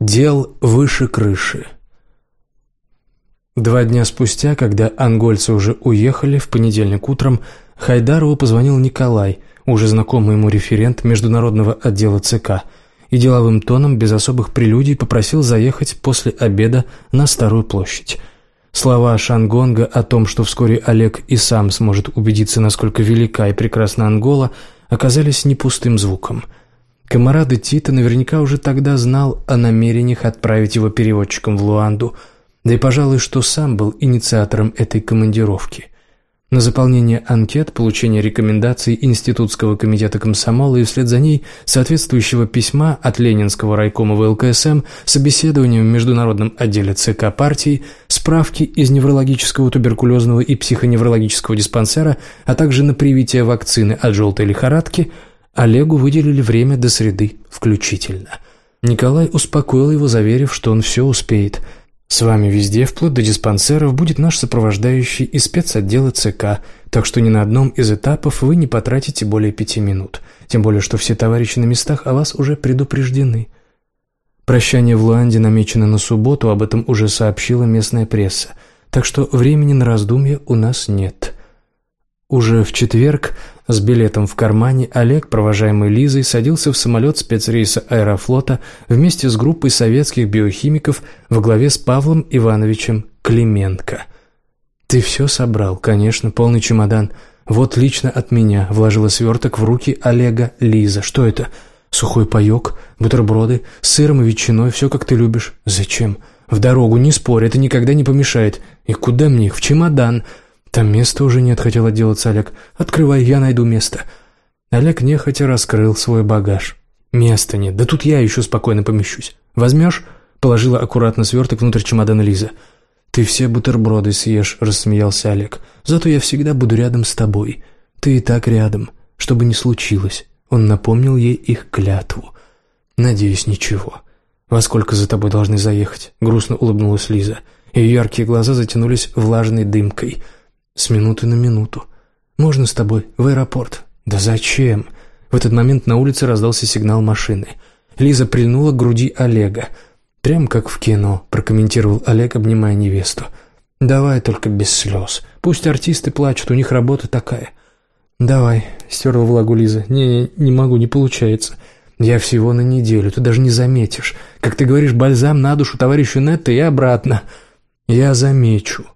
Дел выше крыши. Два дня спустя, когда ангольцы уже уехали, в понедельник утром Хайдарову позвонил Николай, уже знакомый ему референт международного отдела ЦК, и деловым тоном, без особых прелюдий, попросил заехать после обеда на Старую площадь. Слова Шангонга о том, что вскоре Олег и сам сможет убедиться, насколько велика и прекрасна Ангола, оказались не пустым звуком – Камарады Тита наверняка уже тогда знал о намерениях отправить его переводчиком в Луанду, да и, пожалуй, что сам был инициатором этой командировки. На заполнение анкет, получение рекомендаций Институтского комитета комсомола и вслед за ней соответствующего письма от Ленинского райкома ВЛКСМ, собеседования в Международном отделе ЦК партии, справки из неврологического туберкулезного и психоневрологического диспансера, а также на привитие вакцины от желтой лихорадки – Олегу выделили время до среды включительно. Николай успокоил его, заверив, что он все успеет. «С вами везде, вплоть до диспансеров, будет наш сопровождающий из спецотдела ЦК, так что ни на одном из этапов вы не потратите более пяти минут. Тем более, что все товарищи на местах о вас уже предупреждены». Прощание в Луанде намечено на субботу, об этом уже сообщила местная пресса, так что времени на раздумья у нас нет. Уже в четверг с билетом в кармане Олег, провожаемый Лизой, садился в самолет спецрейса аэрофлота вместе с группой советских биохимиков во главе с Павлом Ивановичем Клименко. «Ты все собрал, конечно, полный чемодан. Вот лично от меня», — вложила сверток в руки Олега Лиза. «Что это? Сухой паек, бутерброды, с сыром и ветчиной, все как ты любишь. Зачем? В дорогу, не спорь, это никогда не помешает. И куда мне их? В чемодан». «Там места уже нет», — хотел отделаться Олег. «Открывай, я найду место». Олег нехотя раскрыл свой багаж. «Места нет, да тут я еще спокойно помещусь. Возьмешь?» — положила аккуратно сверток внутрь чемодана Лиза. «Ты все бутерброды съешь», — рассмеялся Олег. «Зато я всегда буду рядом с тобой. Ты и так рядом, что бы ни случилось». Он напомнил ей их клятву. «Надеюсь, ничего. Во сколько за тобой должны заехать?» — грустно улыбнулась Лиза. Ее яркие глаза затянулись влажной дымкой — «С минуты на минуту. Можно с тобой в аэропорт?» «Да зачем?» В этот момент на улице раздался сигнал машины. Лиза прильнула к груди Олега. «Прям как в кино», — прокомментировал Олег, обнимая невесту. «Давай только без слез. Пусть артисты плачут, у них работа такая». «Давай», — стерла влагу Лиза. «Не, не могу, не получается. Я всего на неделю, ты даже не заметишь. Как ты говоришь, бальзам на душу товарищу Нетта и обратно». «Я замечу».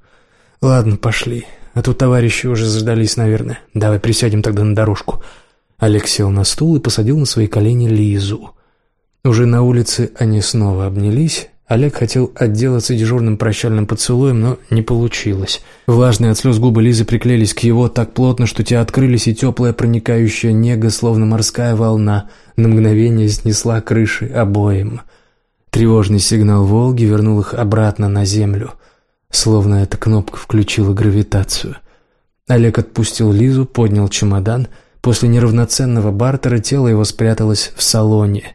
«Ладно, пошли. А тут товарищи уже заждались, наверное. Давай присядем тогда на дорожку». Олег сел на стул и посадил на свои колени Лизу. Уже на улице они снова обнялись. Олег хотел отделаться дежурным прощальным поцелуем, но не получилось. Влажные от слез губы Лизы приклеились к его так плотно, что те открылись, и теплая проникающая нега, словно морская волна, на мгновение снесла крыши обоим. Тревожный сигнал «Волги» вернул их обратно на землю — Словно эта кнопка включила гравитацию. Олег отпустил Лизу, поднял чемодан. После неравноценного бартера тело его спряталось в салоне.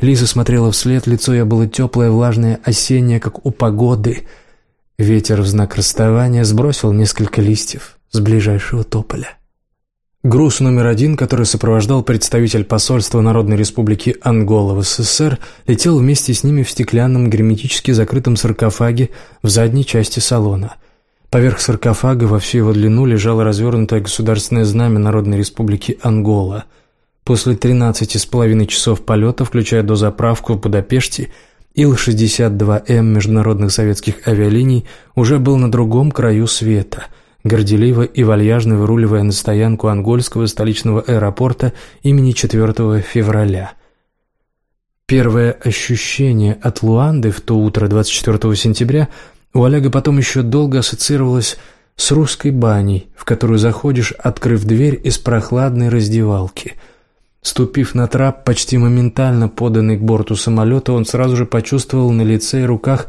Лиза смотрела вслед, лицо ее было теплое, влажное, осеннее, как у погоды. Ветер в знак расставания сбросил несколько листьев с ближайшего тополя. Груз номер один, который сопровождал представитель посольства Народной Республики Ангола в СССР, летел вместе с ними в стеклянном герметически закрытом саркофаге в задней части салона. Поверх саркофага во всю его длину лежало развернутое государственное знамя Народной Республики Ангола. После 13 с половиной часов полета, включая дозаправку в Будапеште, Ил-62М международных советских авиалиний уже был на другом краю света – горделиво и вальяжно выруливая на стоянку Ангольского столичного аэропорта имени 4 февраля. Первое ощущение от Луанды в то утро 24 сентября у Олега потом еще долго ассоциировалось с русской баней, в которую заходишь, открыв дверь из прохладной раздевалки. Ступив на трап, почти моментально поданный к борту самолета, он сразу же почувствовал на лице и руках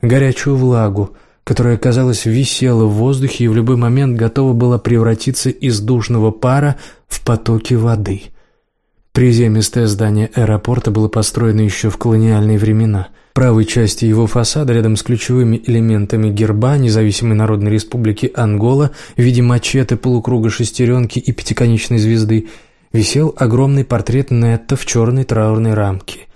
горячую влагу – которая, казалось, висела в воздухе и в любой момент готова была превратиться из душного пара в потоки воды. Приземистое здание аэропорта было построено еще в колониальные времена. Правой части его фасада, рядом с ключевыми элементами герба независимой народной республики Ангола в виде мачете, полукруга шестеренки и пятиконечной звезды, висел огромный портрет Нетта в черной траурной рамке.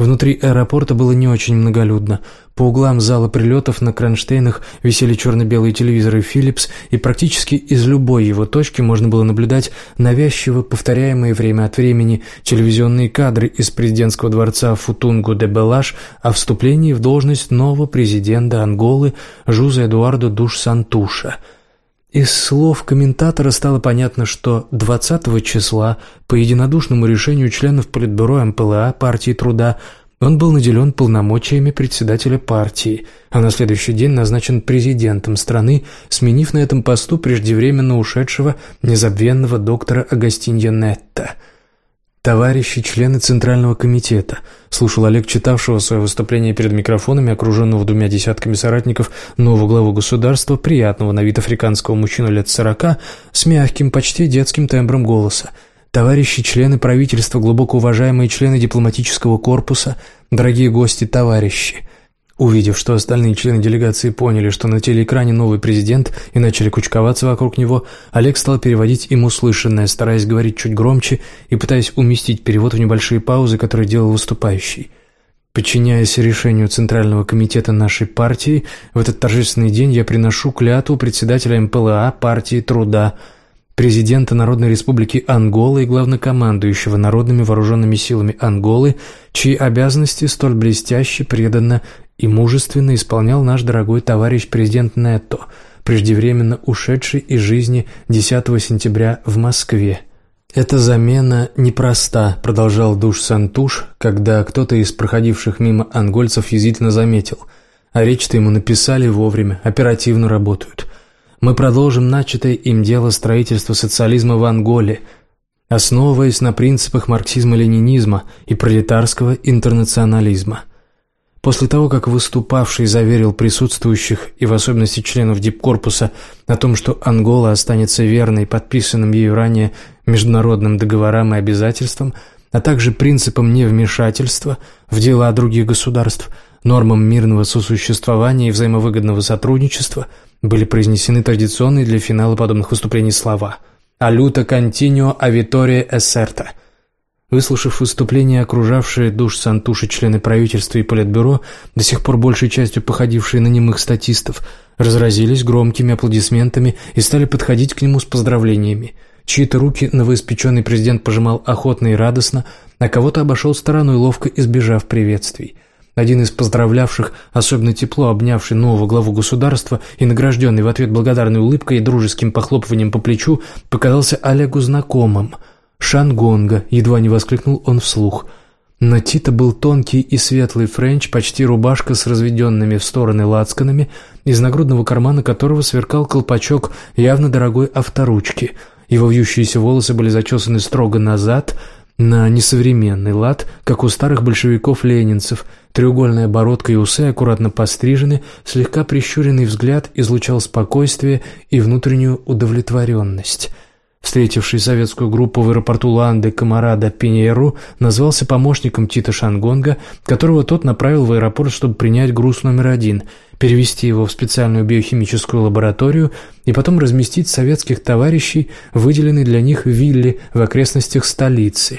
Внутри аэропорта было не очень многолюдно. По углам зала прилетов на кронштейнах висели черно-белые телевизоры Philips, и практически из любой его точки можно было наблюдать навязчиво повторяемые время от времени телевизионные кадры из президентского дворца Футунгу де Белаш о вступлении в должность нового президента Анголы Жуза Эдуардо Душ Сантуша – из слов комментатора стало понятно, что 20 числа по единодушному решению членов Политбюро МПЛА партии труда он был наделен полномочиями председателя партии, а на следующий день назначен президентом страны, сменив на этом посту преждевременно ушедшего незабвенного доктора Агастинья Нетта – «Товарищи члены Центрального комитета», — слушал Олег, читавшего свое выступление перед микрофонами, окруженного двумя десятками соратников нового главу государства, приятного на вид африканского мужчину лет сорока, с мягким, почти детским тембром голоса. «Товарищи члены правительства, глубоко уважаемые члены дипломатического корпуса, дорогие гости, товарищи». Увидев, что остальные члены делегации поняли, что на телеэкране новый президент и начали кучковаться вокруг него, Олег стал переводить им услышанное, стараясь говорить чуть громче и пытаясь уместить перевод в небольшие паузы, которые делал выступающий. Подчиняясь решению Центрального комитета нашей партии, в этот торжественный день я приношу клятву председателя МПЛА партии труда, президента Народной Республики Ангола и главнокомандующего народными вооруженными силами Анголы, чьи обязанности столь блестяще преданы и мужественно исполнял наш дорогой товарищ президент Нетто, преждевременно ушедший из жизни 10 сентября в Москве. «Эта замена непроста», — продолжал Душ Сантуш, когда кто-то из проходивших мимо ангольцев язвительно заметил. «А речь-то ему написали вовремя, оперативно работают. Мы продолжим начатое им дело строительства социализма в Анголе», основываясь на принципах марксизма-ленинизма и пролетарского интернационализма. После того, как выступавший заверил присутствующих и в особенности членов дипкорпуса о том, что Ангола останется верной подписанным ею ранее международным договорам и обязательствам, а также принципам невмешательства в дела других государств, нормам мирного сосуществования и взаимовыгодного сотрудничества, были произнесены традиционные для финала подобных выступлений слова «Алюта континуо авитория эссерта», Выслушав выступление, окружавшие душ Сантуши члены правительства и политбюро, до сих пор большей частью походившие на немых статистов, разразились громкими аплодисментами и стали подходить к нему с поздравлениями. Чьи-то руки новоиспеченный президент пожимал охотно и радостно, а кого-то обошел стороной, ловко избежав приветствий. Один из поздравлявших, особенно тепло обнявший нового главу государства и награжденный в ответ благодарной улыбкой и дружеским похлопыванием по плечу, показался Олегу знакомым – «Шангонга!» — едва не воскликнул он вслух. На Тита был тонкий и светлый френч, почти рубашка с разведенными в стороны лацканами, из нагрудного кармана которого сверкал колпачок явно дорогой авторучки. Его вьющиеся волосы были зачесаны строго назад, на несовременный лад, как у старых большевиков-ленинцев. Треугольная бородка и усы аккуратно пострижены, слегка прищуренный взгляд излучал спокойствие и внутреннюю удовлетворенность — Встретивший советскую группу в аэропорту Ланды Камарада Пиньеру назвался помощником Тита Шангонга, которого тот направил в аэропорт, чтобы принять груз номер один, перевести его в специальную биохимическую лабораторию и потом разместить советских товарищей, выделенной для них вилле в окрестностях столицы.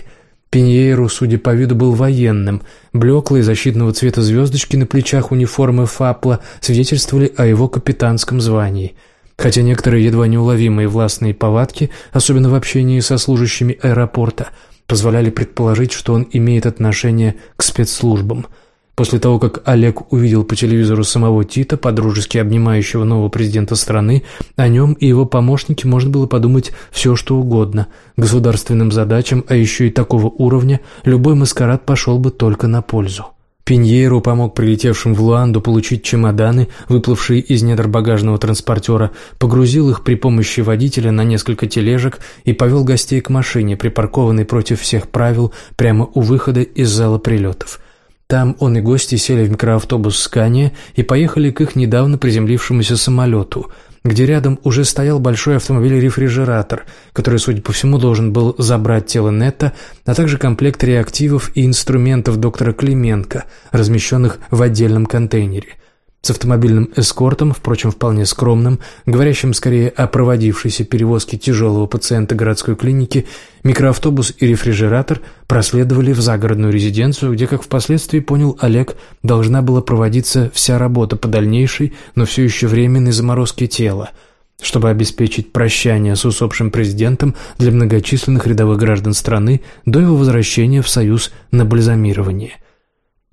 Пиньеру, судя по виду, был военным. Блеклые защитного цвета звездочки на плечах униформы ФАПЛа свидетельствовали о его капитанском звании – хотя некоторые едва неуловимые властные повадки, особенно в общении со служащими аэропорта, позволяли предположить, что он имеет отношение к спецслужбам. После того, как Олег увидел по телевизору самого Тита, подружески обнимающего нового президента страны, о нем и его помощнике можно было подумать все, что угодно. Государственным задачам, а еще и такого уровня, любой маскарад пошел бы только на пользу. Пиньеру помог прилетевшим в Луанду получить чемоданы, выплывшие из недр багажного транспортера, погрузил их при помощи водителя на несколько тележек и повел гостей к машине, припаркованной против всех правил прямо у выхода из зала прилетов. Там он и гости сели в микроавтобус «Скания» и поехали к их недавно приземлившемуся самолету – где рядом уже стоял большой автомобиль-рефрижератор, который, судя по всему, должен был забрать тело Нетта, а также комплект реактивов и инструментов доктора Клименко, размещенных в отдельном контейнере. С автомобильным эскортом, впрочем, вполне скромным, говорящим скорее о проводившейся перевозке тяжелого пациента городской клиники, микроавтобус и рефрижератор проследовали в загородную резиденцию, где, как впоследствии понял Олег, должна была проводиться вся работа по дальнейшей, но все еще временной заморозке тела, чтобы обеспечить прощание с усопшим президентом для многочисленных рядовых граждан страны до его возвращения в Союз на бальзамирование.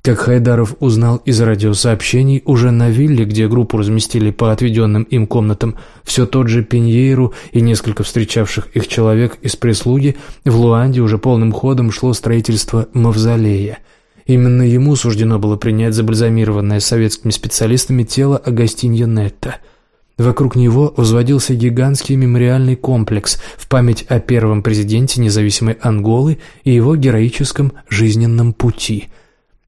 Как Хайдаров узнал из радиосообщений, уже на вилле, где группу разместили по отведенным им комнатам, все тот же Пеньейру и несколько встречавших их человек из прислуги, в Луанде уже полным ходом шло строительство мавзолея. Именно ему суждено было принять забальзамированное советскими специалистами тело Агастинья Нетта. Вокруг него возводился гигантский мемориальный комплекс в память о первом президенте независимой Анголы и его героическом жизненном пути –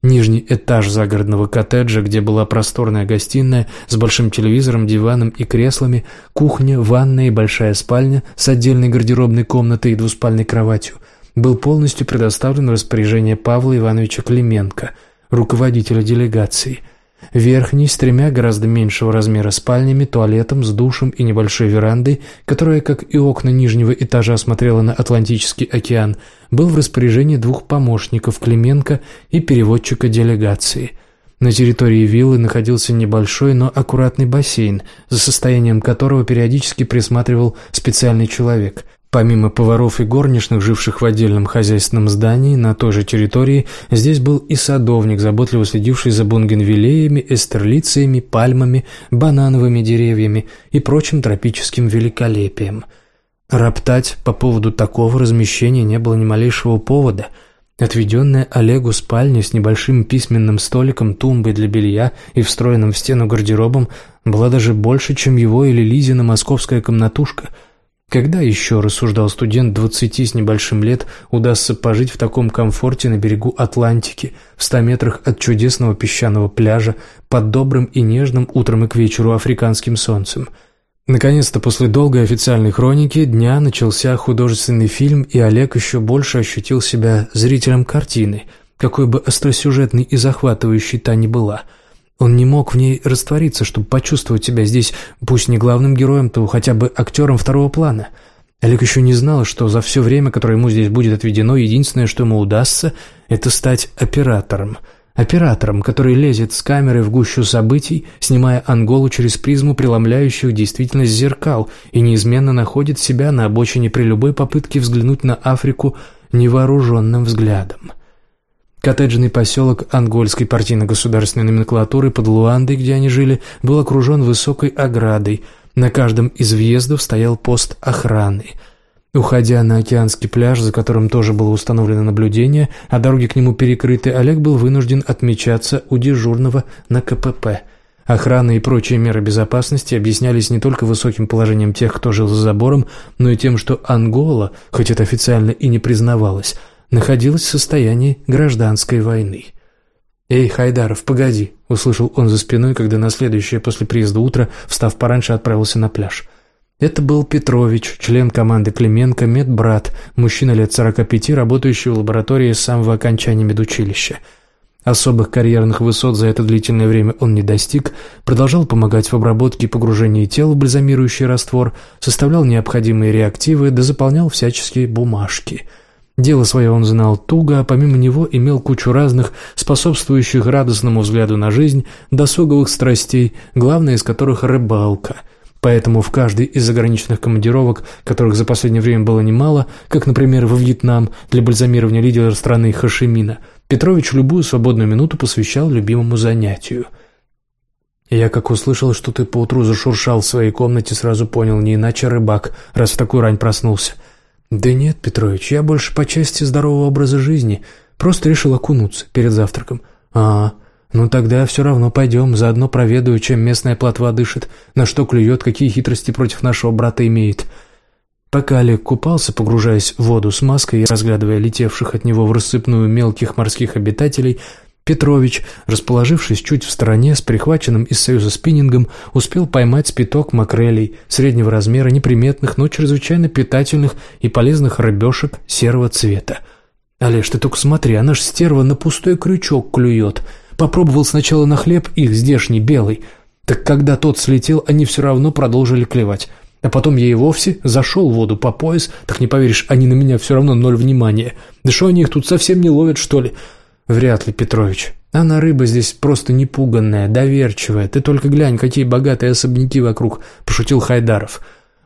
Нижний этаж загородного коттеджа, где была просторная гостиная с большим телевизором, диваном и креслами, кухня, ванная и большая спальня с отдельной гардеробной комнатой и двуспальной кроватью, был полностью предоставлен в распоряжение Павла Ивановича Клименко, руководителя делегации – Верхний, с тремя гораздо меньшего размера спальнями, туалетом, с душем и небольшой верандой, которая, как и окна нижнего этажа, смотрела на Атлантический океан, был в распоряжении двух помощников Клименко и переводчика делегации. На территории виллы находился небольшой, но аккуратный бассейн, за состоянием которого периодически присматривал специальный человек – Помимо поваров и горничных, живших в отдельном хозяйственном здании на той же территории, здесь был и садовник, заботливо следивший за бунгенвиллеями, эстерлициями, пальмами, банановыми деревьями и прочим тропическим великолепием. Роптать по поводу такого размещения не было ни малейшего повода. Отведенная Олегу спальня с небольшим письменным столиком, тумбой для белья и встроенным в стену гардеробом была даже больше, чем его или Лизина московская комнатушка – когда еще, рассуждал студент двадцати с небольшим лет, удастся пожить в таком комфорте на берегу Атлантики, в ста метрах от чудесного песчаного пляжа, под добрым и нежным утром и к вечеру африканским солнцем? Наконец-то после долгой официальной хроники дня начался художественный фильм, и Олег еще больше ощутил себя зрителем картины, какой бы остросюжетной и захватывающей та ни была – он не мог в ней раствориться, чтобы почувствовать себя здесь, пусть не главным героем, то хотя бы актером второго плана. Олег еще не знал, что за все время, которое ему здесь будет отведено, единственное, что ему удастся, это стать оператором. Оператором, который лезет с камеры в гущу событий, снимая Анголу через призму преломляющих действительность зеркал и неизменно находит себя на обочине при любой попытке взглянуть на Африку невооруженным взглядом. Коттеджный поселок ангольской партийно-государственной номенклатуры под Луандой, где они жили, был окружен высокой оградой. На каждом из въездов стоял пост охраны. Уходя на океанский пляж, за которым тоже было установлено наблюдение, а дороги к нему перекрыты, Олег был вынужден отмечаться у дежурного на КПП. Охрана и прочие меры безопасности объяснялись не только высоким положением тех, кто жил за забором, но и тем, что Ангола, хоть это официально и не признавалось, находилась в состоянии гражданской войны. «Эй, Хайдаров, погоди!» – услышал он за спиной, когда на следующее после приезда утро, встав пораньше, отправился на пляж. Это был Петрович, член команды Клименко, медбрат, мужчина лет 45, работающий в лаборатории с самого окончания медучилища. Особых карьерных высот за это длительное время он не достиг, продолжал помогать в обработке и погружении тела в бальзамирующий раствор, составлял необходимые реактивы, да заполнял всяческие бумажки – Дело свое он знал туго, а помимо него имел кучу разных, способствующих радостному взгляду на жизнь, досуговых страстей, главная из которых – рыбалка. Поэтому в каждой из заграничных командировок, которых за последнее время было немало, как, например, во Вьетнам для бальзамирования лидера страны Хашимина, Петрович любую свободную минуту посвящал любимому занятию – я, как услышал, что ты поутру зашуршал в своей комнате, сразу понял, не иначе рыбак, раз в такую рань проснулся. «Да нет, Петрович, я больше по части здорового образа жизни. Просто решил окунуться перед завтраком». «А, ну тогда все равно пойдем, заодно проведаю, чем местная плотва дышит, на что клюет, какие хитрости против нашего брата имеет». Пока Олег купался, погружаясь в воду с маской и разглядывая летевших от него в рассыпную мелких морских обитателей, Петрович, расположившись чуть в стороне с прихваченным из Союза спиннингом, успел поймать спиток макрелей среднего размера, неприметных, но чрезвычайно питательных и полезных рыбешек серого цвета. «Олеж, ты только смотри, она ж стерва на пустой крючок клюет», Попробовал сначала на хлеб их здешний, белый. Так когда тот слетел, они все равно продолжили клевать. А потом я и вовсе зашел в воду по пояс, так не поверишь, они на меня все равно ноль внимания. Да что они их тут совсем не ловят, что ли? Вряд ли, Петрович. Она рыба здесь просто непуганная, доверчивая. Ты только глянь, какие богатые особняки вокруг, пошутил Хайдаров.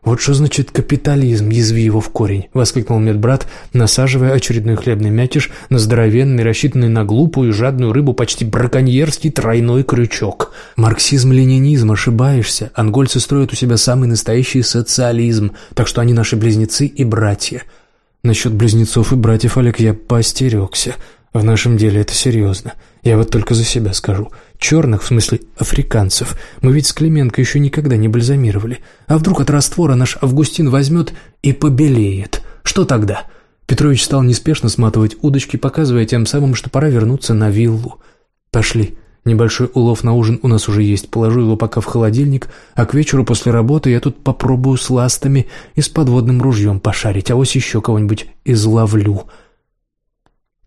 «Вот что значит капитализм, язви его в корень!» — воскликнул медбрат, насаживая очередной хлебный мякиш на здоровенный, рассчитанный на глупую и жадную рыбу почти браконьерский тройной крючок. «Марксизм-ленинизм, ошибаешься. Ангольцы строят у себя самый настоящий социализм, так что они наши близнецы и братья». Насчет близнецов и братьев, Олег, я поостерегся. В нашем деле это серьезно. Я вот только за себя скажу. Черных, в смысле африканцев, мы ведь с Клименко еще никогда не бальзамировали. А вдруг от раствора наш Августин возьмет и побелеет? Что тогда?» Петрович стал неспешно сматывать удочки, показывая тем самым, что пора вернуться на виллу. «Пошли. Небольшой улов на ужин у нас уже есть. Положу его пока в холодильник, а к вечеру после работы я тут попробую с ластами и с подводным ружьем пошарить, а вот еще кого-нибудь изловлю».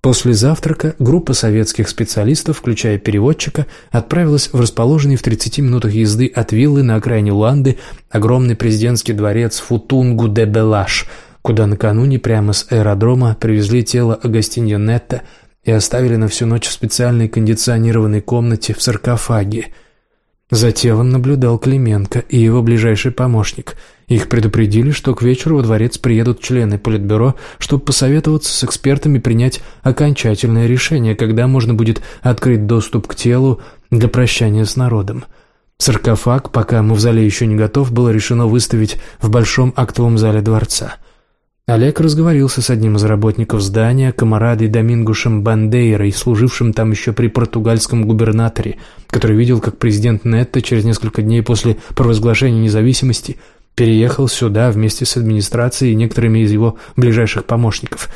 После завтрака группа советских специалистов, включая переводчика, отправилась в расположенный в 30 минутах езды от виллы на окраине Луанды огромный президентский дворец Футунгу-де-Белаш, куда накануне прямо с аэродрома привезли тело Агастиньо Нетта и оставили на всю ночь в специальной кондиционированной комнате в саркофаге. За телом наблюдал Клименко и его ближайший помощник – их предупредили, что к вечеру во дворец приедут члены Политбюро, чтобы посоветоваться с экспертами принять окончательное решение, когда можно будет открыть доступ к телу для прощания с народом. Саркофаг, пока мавзолей еще не готов, было решено выставить в большом актовом зале дворца. Олег разговорился с одним из работников здания, комарадой Домингушем Бандейрой, служившим там еще при португальском губернаторе, который видел, как президент Нетто через несколько дней после провозглашения независимости – переехал сюда вместе с администрацией и некоторыми из его ближайших помощников.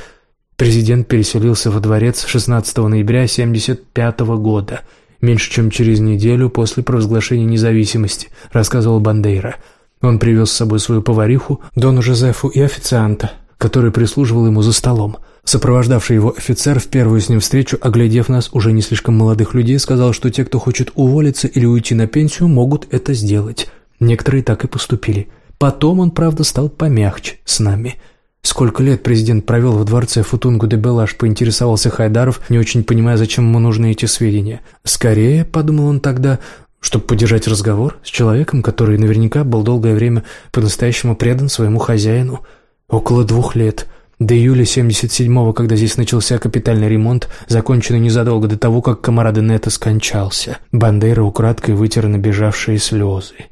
Президент переселился во дворец 16 ноября 1975 года, меньше чем через неделю после провозглашения независимости, рассказывал Бандейра. Он привез с собой свою повариху, Дону Жозефу и официанта, который прислуживал ему за столом. Сопровождавший его офицер в первую с ним встречу, оглядев нас, уже не слишком молодых людей, сказал, что те, кто хочет уволиться или уйти на пенсию, могут это сделать. Некоторые так и поступили – Потом он, правда, стал помягче с нами. Сколько лет президент провел во дворце Футунгу де Белаш, поинтересовался Хайдаров, не очень понимая, зачем ему нужны эти сведения. Скорее, подумал он тогда, чтобы поддержать разговор с человеком, который наверняка был долгое время по-настоящему предан своему хозяину. Около двух лет. До июля 77-го, когда здесь начался капитальный ремонт, законченный незадолго до того, как комарада Нета скончался. Бандера украдкой вытер набежавшие слезы.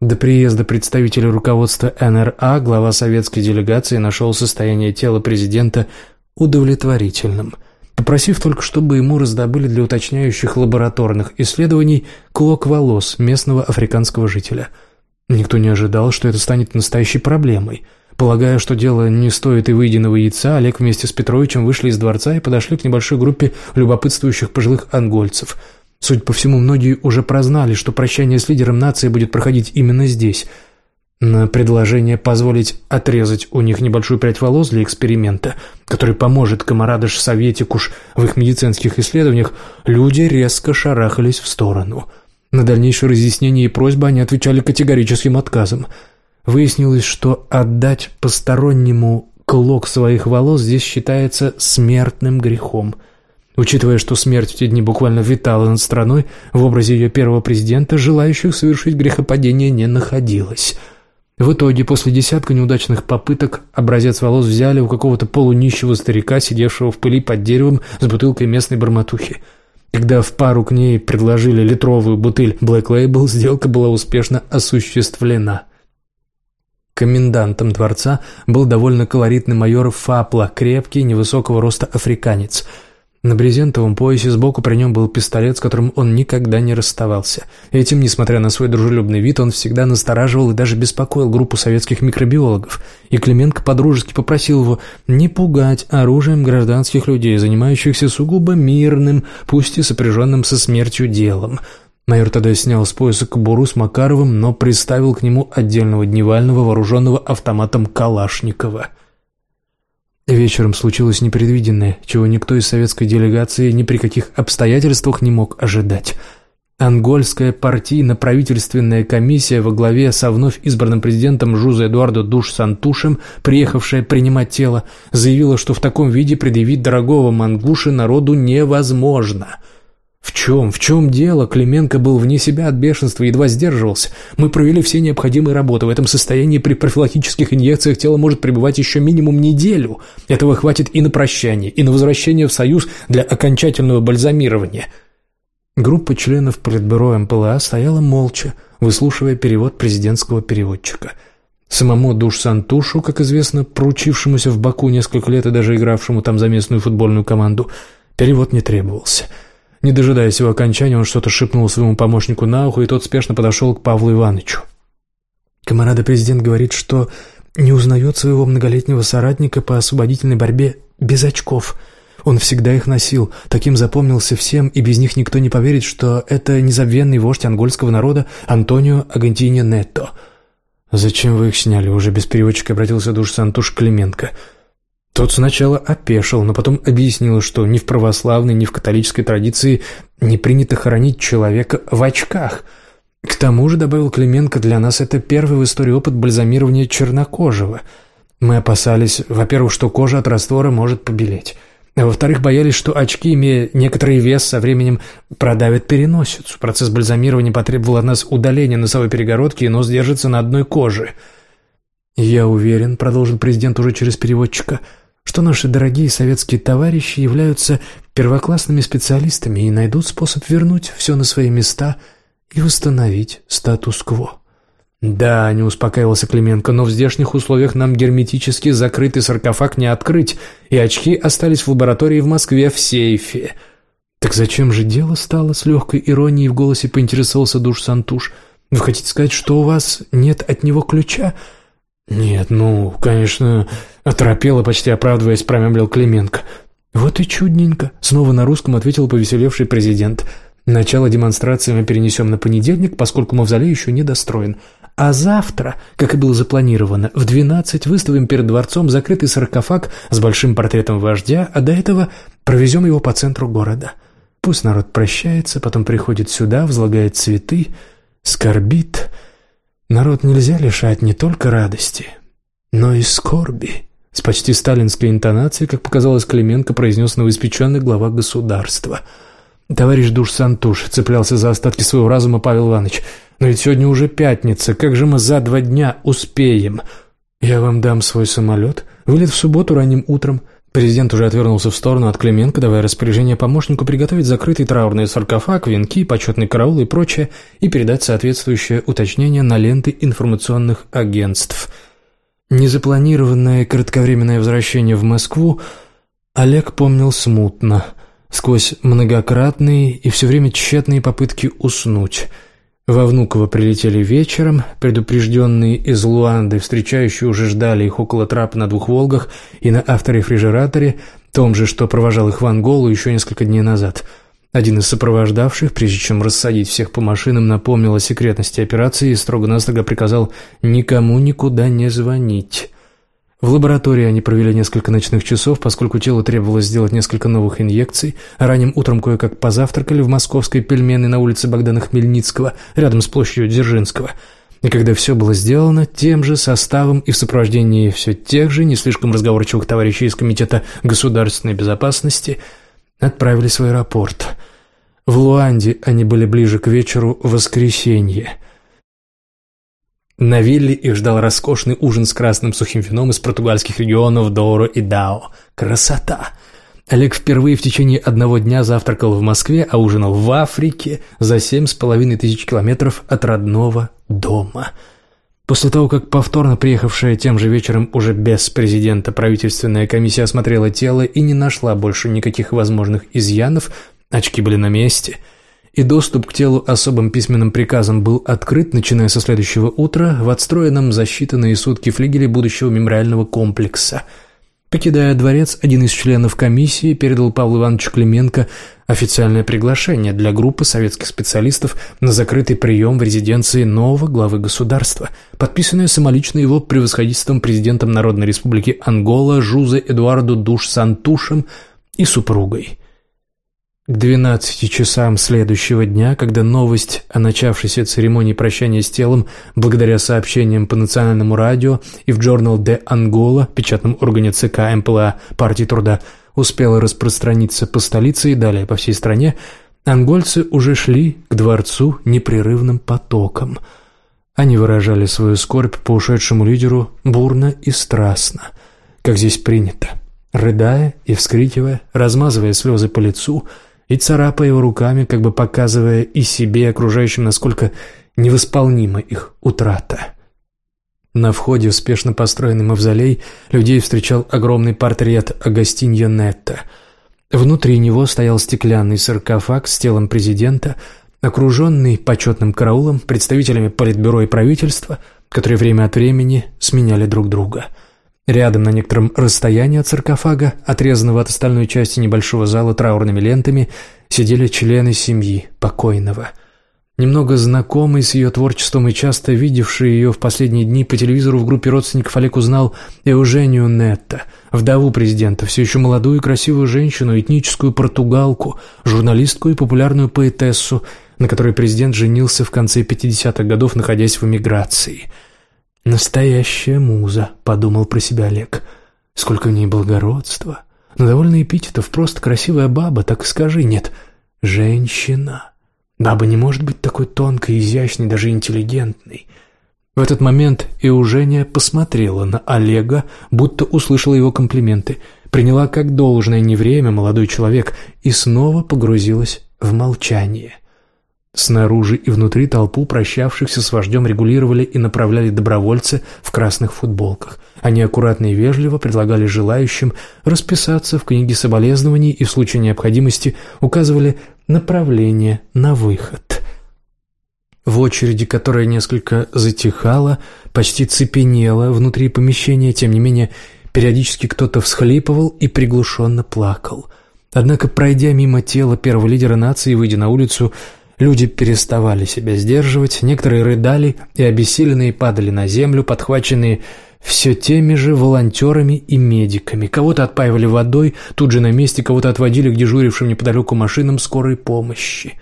До приезда представителя руководства НРА глава советской делегации нашел состояние тела президента удовлетворительным, попросив только, чтобы ему раздобыли для уточняющих лабораторных исследований клок волос местного африканского жителя. Никто не ожидал, что это станет настоящей проблемой. Полагая, что дело не стоит и выеденного яйца, Олег вместе с Петровичем вышли из дворца и подошли к небольшой группе любопытствующих пожилых ангольцев – Судя по всему, многие уже прознали, что прощание с лидером нации будет проходить именно здесь. На предложение позволить отрезать у них небольшую прядь волос для эксперимента, который поможет Комарадыш Советикуш в их медицинских исследованиях, люди резко шарахались в сторону. На дальнейшее разъяснение и просьбы они отвечали категорическим отказом. Выяснилось, что отдать постороннему клок своих волос здесь считается смертным грехом – Учитывая, что смерть в те дни буквально витала над страной, в образе ее первого президента желающих совершить грехопадение не находилось. В итоге, после десятка неудачных попыток, образец волос взяли у какого-то полунищего старика, сидевшего в пыли под деревом с бутылкой местной барматухи. Когда в пару к ней предложили литровую бутыль Black Label, сделка была успешно осуществлена. Комендантом дворца был довольно колоритный майор Фапла, крепкий, невысокого роста африканец – на брезентовом поясе сбоку при нем был пистолет, с которым он никогда не расставался. Этим, несмотря на свой дружелюбный вид, он всегда настораживал и даже беспокоил группу советских микробиологов. И Клименко подружески попросил его не пугать оружием гражданских людей, занимающихся сугубо мирным, пусть и сопряженным со смертью делом. Майор тогда снял с пояса кобуру с Макаровым, но приставил к нему отдельного дневального, вооруженного автоматом Калашникова – Вечером случилось непредвиденное, чего никто из советской делегации ни при каких обстоятельствах не мог ожидать. Ангольская партийно-правительственная комиссия во главе со вновь избранным президентом Жузе Эдуардо Душ Сантушем, приехавшая принимать тело, заявила, что в таком виде предъявить дорогого мангуши народу невозможно – «В чем? В чем дело?» Клименко был вне себя от бешенства, едва сдерживался. «Мы провели все необходимые работы. В этом состоянии при профилактических инъекциях тело может пребывать еще минимум неделю. Этого хватит и на прощание, и на возвращение в Союз для окончательного бальзамирования». Группа членов Политбюро МПЛА стояла молча, выслушивая перевод президентского переводчика. Самому Душ Сантушу, как известно, проучившемуся в Баку несколько лет и даже игравшему там за местную футбольную команду, перевод не требовался – не дожидаясь его окончания, он что-то шепнул своему помощнику на ухо, и тот спешно подошел к Павлу Ивановичу. Комарада президент говорит, что не узнает своего многолетнего соратника по освободительной борьбе без очков. Он всегда их носил, таким запомнился всем, и без них никто не поверит, что это незабвенный вождь ангольского народа Антонио Агантини Нетто. «Зачем вы их сняли?» — уже без переводчика обратился душ Сантуш Клименко — тот сначала опешил, но потом объяснил, что ни в православной, ни в католической традиции не принято хоронить человека в очках. К тому же, добавил Клименко, для нас это первый в истории опыт бальзамирования чернокожего. Мы опасались, во-первых, что кожа от раствора может побелеть. А во-вторых, боялись, что очки, имея некоторый вес, со временем продавят переносицу. Процесс бальзамирования потребовал от нас удаления носовой перегородки, и нос держится на одной коже. «Я уверен», — продолжил президент уже через переводчика, — что наши дорогие советские товарищи являются первоклассными специалистами и найдут способ вернуть все на свои места и восстановить статус-кво. «Да», — не успокаивался Клименко, «но в здешних условиях нам герметически закрытый саркофаг не открыть, и очки остались в лаборатории в Москве в сейфе». «Так зачем же дело стало?» — с легкой иронией в голосе поинтересовался душ Сантуш. «Вы хотите сказать, что у вас нет от него ключа?» «Нет, ну, конечно...» — оторопело, почти оправдываясь, промямлил Клименко. «Вот и чудненько», — снова на русском ответил повеселевший президент. «Начало демонстрации мы перенесем на понедельник, поскольку мавзолей еще не достроен. А завтра, как и было запланировано, в двенадцать выставим перед дворцом закрытый саркофаг с большим портретом вождя, а до этого провезем его по центру города. Пусть народ прощается, потом приходит сюда, возлагает цветы, скорбит...» Народ нельзя лишать не только радости, но и скорби. С почти сталинской интонацией, как показалось Клименко, произнес новоиспеченный глава государства. Товарищ Душ Сантуш цеплялся за остатки своего разума Павел Иванович. «Но ведь сегодня уже пятница, как же мы за два дня успеем?» «Я вам дам свой самолет. Вылет в субботу ранним утром. Президент уже отвернулся в сторону от Клименко, давая распоряжение помощнику приготовить закрытый траурный саркофаг, венки, почетный караул и прочее, и передать соответствующее уточнение на ленты информационных агентств. Незапланированное кратковременное возвращение в Москву Олег помнил смутно, сквозь многократные и все время тщетные попытки уснуть – во Внуково прилетели вечером, предупрежденные из Луанды, встречающие уже ждали их около трапа на двух «Волгах» и на авторефрижераторе, том же, что провожал их в Анголу еще несколько дней назад. Один из сопровождавших, прежде чем рассадить всех по машинам, напомнил о секретности операции и строго-настрого приказал никому никуда не звонить. В лаборатории они провели несколько ночных часов, поскольку телу требовалось сделать несколько новых инъекций. Ранним утром кое-как позавтракали в московской пельменной на улице Богдана Хмельницкого, рядом с площадью Дзержинского. И когда все было сделано, тем же составом и в сопровождении все тех же, не слишком разговорчивых товарищей из Комитета государственной безопасности, отправились в аэропорт. В Луанде они были ближе к вечеру воскресенья – на вилле их ждал роскошный ужин с красным сухим вином из португальских регионов Доро и Дао. Красота! Олег впервые в течение одного дня завтракал в Москве, а ужинал в Африке за семь с половиной тысяч километров от родного дома. После того, как повторно приехавшая тем же вечером уже без президента правительственная комиссия осмотрела тело и не нашла больше никаких возможных изъянов, очки были на месте – и доступ к телу особым письменным приказом был открыт, начиная со следующего утра, в отстроенном за считанные сутки флигеле будущего мемориального комплекса. Покидая дворец, один из членов комиссии передал Павлу Ивановичу Клименко официальное приглашение для группы советских специалистов на закрытый прием в резиденции нового главы государства, подписанное самолично его превосходительством президентом Народной Республики Ангола Жузе Эдуарду Душ Сантушем и супругой. К 12 часам следующего дня, когда новость о начавшейся церемонии прощания с телом, благодаря сообщениям по национальному радио и в Journal de Angola, печатном органе ЦК МПЛА партии труда, успела распространиться по столице и далее по всей стране, ангольцы уже шли к дворцу непрерывным потоком. Они выражали свою скорбь по ушедшему лидеру бурно и страстно, как здесь принято, рыдая и вскрикивая, размазывая слезы по лицу – и царапая его руками, как бы показывая и себе, и окружающим, насколько невосполнима их утрата. На входе в спешно построенный мавзолей людей встречал огромный портрет Агастиньо Нетто. Внутри него стоял стеклянный саркофаг с телом президента, окруженный почетным караулом, представителями политбюро и правительства, которые время от времени сменяли друг друга – Рядом, на некотором расстоянии от саркофага, отрезанного от остальной части небольшого зала траурными лентами, сидели члены семьи покойного. Немного знакомый с ее творчеством и часто видевший ее в последние дни по телевизору в группе родственников Олег узнал Эужению Нетто, вдову президента, все еще молодую и красивую женщину, этническую португалку, журналистку и популярную поэтессу, на которой президент женился в конце 50-х годов, находясь в эмиграции – «Настоящая муза», — подумал про себя Олег. «Сколько в ней благородства! Но довольно эпитетов, просто красивая баба, так скажи, нет, женщина. Баба не может быть такой тонкой, изящной, даже интеллигентной». В этот момент Эужения посмотрела на Олега, будто услышала его комплименты, приняла как должное не время молодой человек и снова погрузилась в молчание. Снаружи и внутри толпу прощавшихся с вождем регулировали и направляли добровольцы в красных футболках. Они аккуратно и вежливо предлагали желающим расписаться в книге соболезнований и в случае необходимости указывали направление на выход. В очереди, которая несколько затихала, почти цепенела внутри помещения, тем не менее, периодически кто-то всхлипывал и приглушенно плакал. Однако, пройдя мимо тела первого лидера нации и выйдя на улицу, Люди переставали себя сдерживать, некоторые рыдали и обессиленные падали на землю, подхваченные все теми же волонтерами и медиками. Кого-то отпаивали водой, тут же на месте кого-то отводили к дежурившим неподалеку машинам скорой помощи.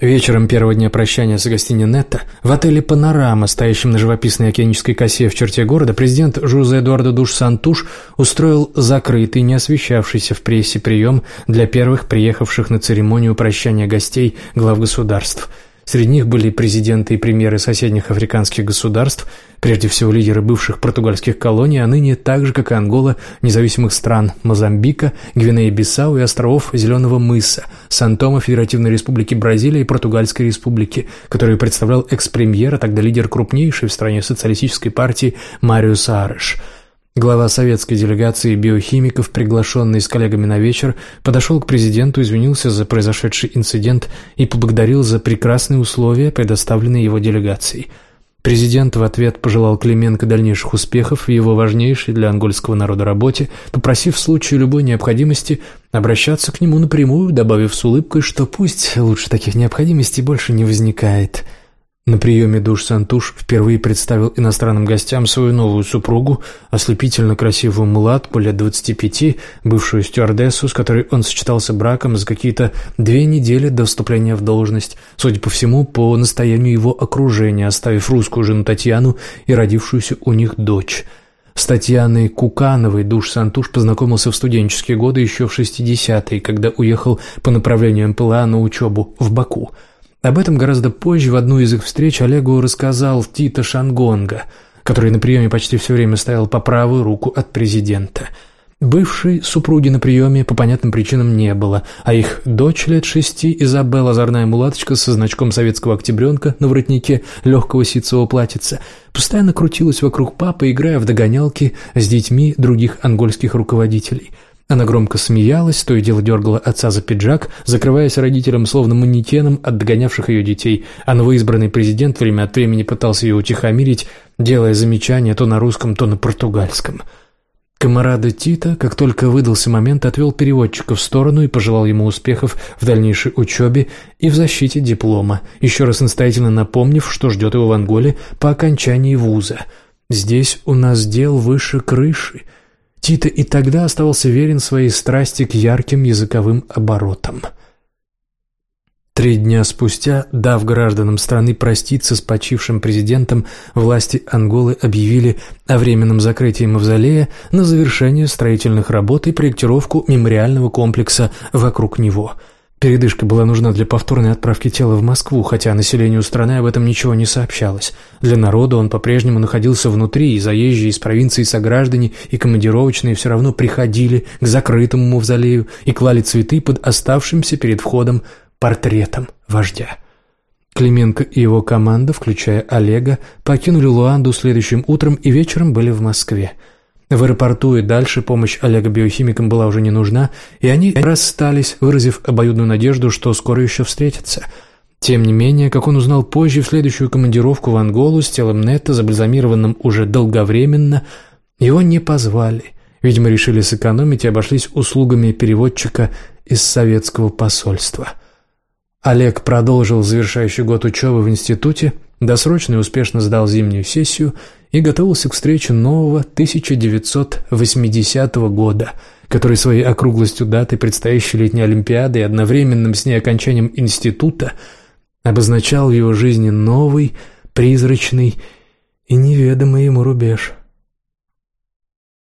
Вечером первого дня прощания с Агастини Нетто в отеле «Панорама», стоящем на живописной океанической косе в черте города, президент Жузе Эдуардо Душ Сантуш устроил закрытый, не освещавшийся в прессе прием для первых приехавших на церемонию прощания гостей глав государств – Среди них были президенты и премьеры соседних африканских государств, прежде всего лидеры бывших португальских колоний, а ныне так же, как и Ангола, независимых стран Мозамбика, Гвинеи-Бисау и островов Зеленого мыса, Сан-Тома Федеративной Республики Бразилия и Португальской Республики, которую представлял экс-премьер, а тогда лидер крупнейшей в стране социалистической партии Мариус Ареш – Глава советской делегации биохимиков, приглашенный с коллегами на вечер, подошел к президенту, извинился за произошедший инцидент и поблагодарил за прекрасные условия, предоставленные его делегацией. Президент в ответ пожелал Клименко дальнейших успехов в его важнейшей для ангольского народа работе, попросив в случае любой необходимости обращаться к нему напрямую, добавив с улыбкой, что пусть лучше таких необходимостей больше не возникает – на приеме душ Сантуш впервые представил иностранным гостям свою новую супругу, ослепительно красивую мулатку лет 25, бывшую стюардессу, с которой он сочетался браком за какие-то две недели до вступления в должность, судя по всему, по настоянию его окружения, оставив русскую жену Татьяну и родившуюся у них дочь. С Татьяной Кукановой душ Сантуш познакомился в студенческие годы еще в 60-е, когда уехал по направлению МПЛА на учебу в Баку – об этом гораздо позже в одну из их встреч Олегу рассказал Тита Шангонга, который на приеме почти все время стоял по правую руку от президента. Бывшей супруги на приеме по понятным причинам не было, а их дочь лет шести, Изабелла, озорная мулаточка со значком советского октябренка на воротнике легкого ситцевого платьица, постоянно крутилась вокруг папы, играя в догонялки с детьми других ангольских руководителей – она громко смеялась, то и дело дергала отца за пиджак, закрываясь родителям словно манекеном от догонявших ее детей, а новоизбранный президент время от времени пытался ее утихомирить, делая замечания то на русском, то на португальском. Камарада Тита, как только выдался момент, отвел переводчика в сторону и пожелал ему успехов в дальнейшей учебе и в защите диплома, еще раз настоятельно напомнив, что ждет его в Анголе по окончании вуза. «Здесь у нас дел выше крыши». Тита и тогда оставался верен своей страсти к ярким языковым оборотам – Три дня спустя, дав гражданам страны проститься с почившим президентом, власти Анголы объявили о временном закрытии мавзолея на завершение строительных работ и проектировку мемориального комплекса вокруг него. Передышка была нужна для повторной отправки тела в Москву, хотя населению страны об этом ничего не сообщалось. Для народа он по-прежнему находился внутри, и заезжие из провинции сограждане и командировочные все равно приходили к закрытому мавзолею и клали цветы под оставшимся перед входом портретом вождя. Клименко и его команда, включая Олега, покинули Луанду следующим утром и вечером были в Москве. В аэропорту и дальше помощь Олега биохимикам была уже не нужна, и они расстались, выразив обоюдную надежду, что скоро еще встретятся. Тем не менее, как он узнал позже, в следующую командировку в Анголу с телом Нетта, забальзамированным уже долговременно, его не позвали. Видимо, решили сэкономить и обошлись услугами переводчика из советского посольства. Олег продолжил завершающий год учебы в институте, досрочно и успешно сдал зимнюю сессию и готовился к встрече нового 1980 года, который своей округлостью даты предстоящей летней Олимпиады и одновременным с ней окончанием института обозначал в его жизни новый, призрачный и неведомый ему рубеж –